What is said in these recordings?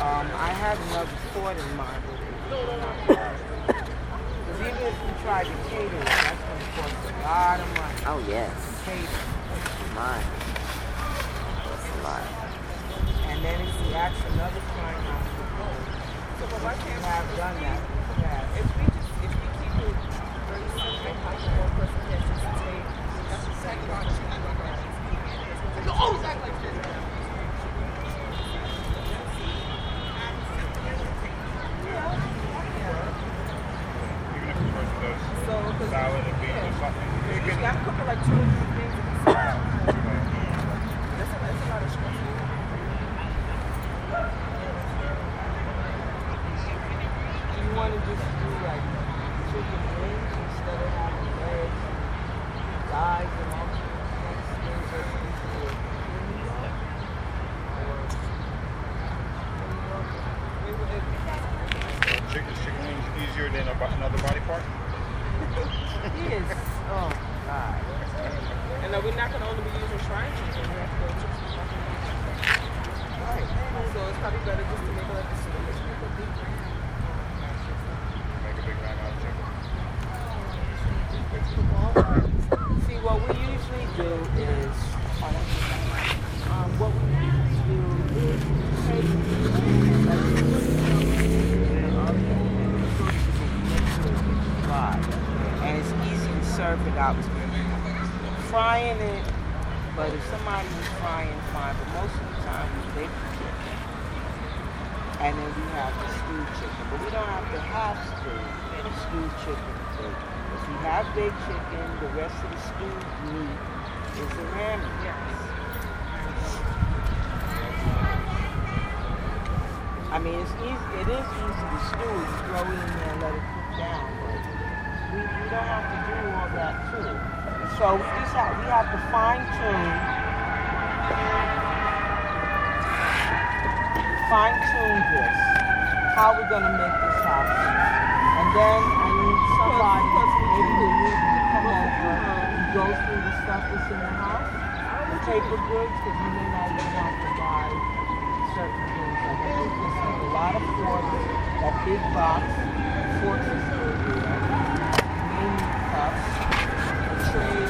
Um, I had another thought in mind, but it's not Because even if you try to cater that's going to cost a lot of money. Oh, yes. Cater. Mine. That's a lot. And then if you ask another client how to go, So, but why you can't have done that in the past. If we just, if we keep it very simple, how can one person can just take, that's exactly what I'm saying. You always act like this. Even if the person does So, because salad and beans or something, you you can, got to cook like two or three things at the same time. That's a, that's a lot of stress. Do you want to just do like chicken wings instead of having eggs, guys, and all these next things that you do? chicken, chicken wings easier than another body part. Yes. Oh, God. And uh, we're not going to only be using shrine chicken. We have to go to Right. So it's probably better just to make it like a steak. Just make a big Make a big round out of chicken. Serve it out. Frying it, but if somebody is frying, fine. But most of the time, we bake the chicken, and then we have the stewed chicken. But we don't have to have stewed stewed chicken. If we have baked chicken, the rest of the stewed meat is the lamb. I mean, it's easy. It is easy to stew. You throw it in there and let it cook down. We, we don't have to do all that too. So we just have, we have to fine tune, fine tune this. How we're gonna make this happen. And then I need somebody, maybe we need to come over and go through the stuff that's in the house, Take the paper goods, because we may not even have to buy certain things. Like I think this is a lot of forks, that big box, forks is there. Menu cups, the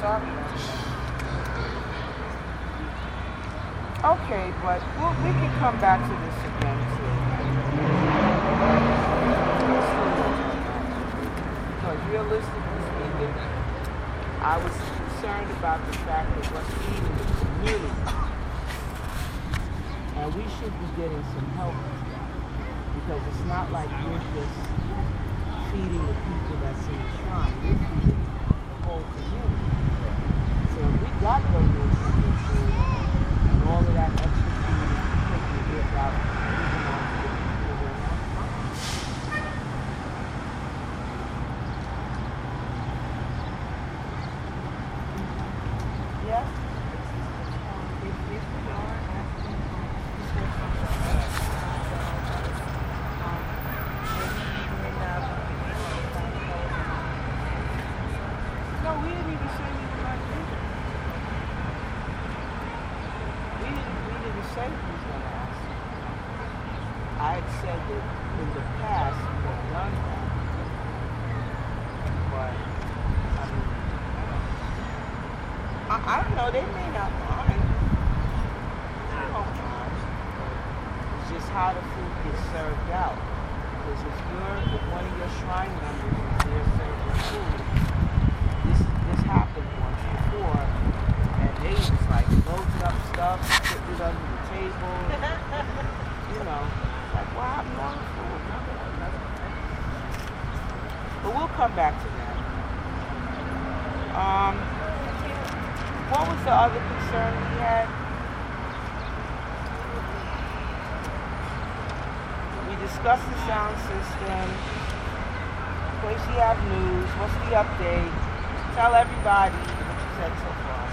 Okay, but we'll, we can come back to this again too. Because realistically speaking, I was concerned about the fact that what's eating the community. And we should be getting some help. Because it's not like we're just feeding the people that's in the shrine. Whole community. So we got donations and all of that extra food is taken to give out, even on to the people who are not fine. Yes? No, we didn't even say we were going to do that. We didn't, we didn't say we was going to ask. I had said that in the past done. But, I mean, I, I don't know, they may not mind. They don't mind. It's just how the food gets served out. Because if you're, if one of your shrine members is there serving food, this this happened once before, and they was like loading up stuff, putting it under the table, you know, like what happened on the food? Nothing, nothing. But we'll come back to that. Um, what was the other concern we had? We discussed the sound system. You have news, what's the update? Tell everybody what you said so far.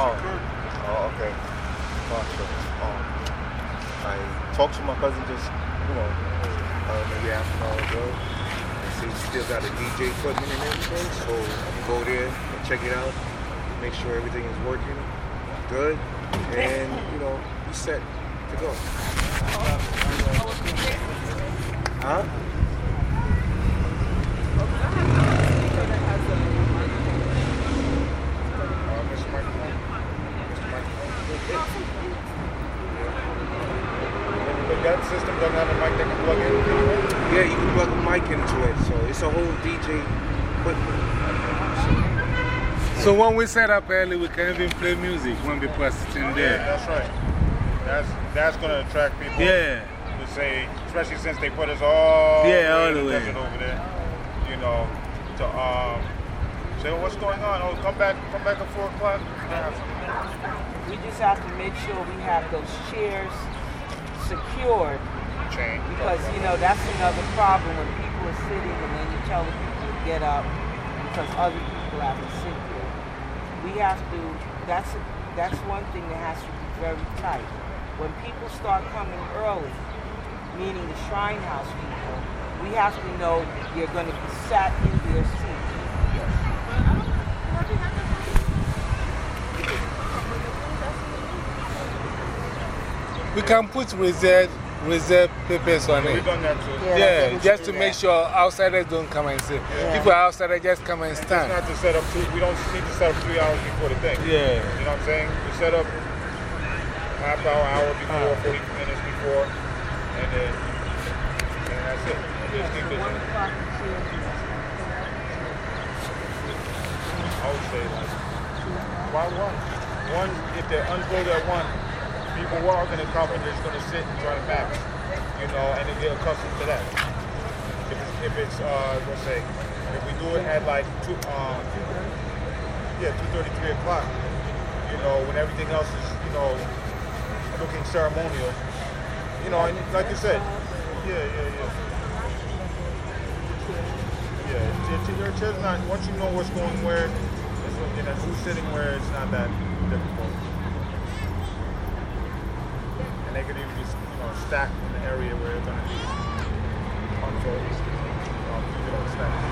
Oh, oh okay. Gotcha. Um, I talked to my cousin just, you know, uh, maybe half an hour ago. He still got a DJ equipment and everything. So go there and check it out, make sure everything is working good, and, you know, be set to go. Huh? Uh, Mr. Microphone? Mr. Microphone? But that system doesn't have a mic that can plug in anyway? Yeah, you can plug a mic into it. So it's a whole DJ equipment. So when we set up early, we can even play music when people are sitting Yeah, there. that's right. That's, that's going to attract people. Yeah. To say, especially since they put us all, Yeah, all the way. over there, you know, to um, say, well, what's going on? Oh, come back, come back at 4 o'clock. We just have to make sure we have those chairs secured Chain. because, you know, that's another problem when people are sitting and then you tell the people to get up because other people have to sit there. We have to, that's, that's one thing that has to be very tight. When people start coming early, meaning the Shrine House people, we have to know you're going to be sat in their seats. We can put reserve, reserve papers on We've it. done that. Yeah, Yeah, just to do make sure outsiders don't come and sit. People outsiders just come and It's stand. not to set up two, we don't need to set up three hours before the thing. Yeah. You know what I'm saying? We set up half hour, hour before, ah. 40 minutes before, and then and that's it. And just keep it. One. I would say like, why one? One, if they're unloaded at one, people are going to come and they're just going to sit and try to back, you know, and they get accustomed to that. If it's, if it's uh, let's say, if we do it at like two, um, yeah, two thirty, three o'clock, you know, when everything else is, you know, looking ceremonial, you know, and like you said, yeah, yeah, yeah. Yeah, your chair's not, once you know what's going where, know, who's sitting where, it's not that difficult. Be, you know, stacked in the area where they're gonna be unfolded. Um, you know, stacked.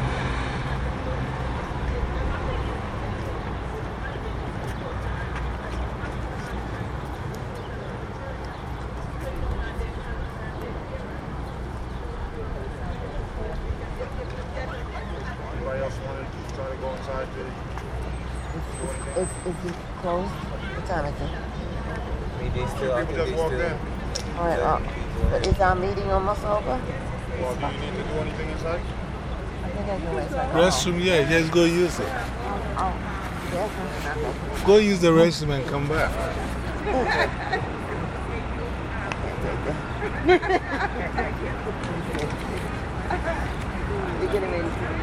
To to to closed? What time is it? I mean, they still, I People think just they walked still. in. All right, uh, but is our meeting almost over? Well, do you need to do anything inside? I think I can wait go. Restroom, yeah, just go use it. Oh, yes. Go use the restroom and come back. They're getting ready to leave right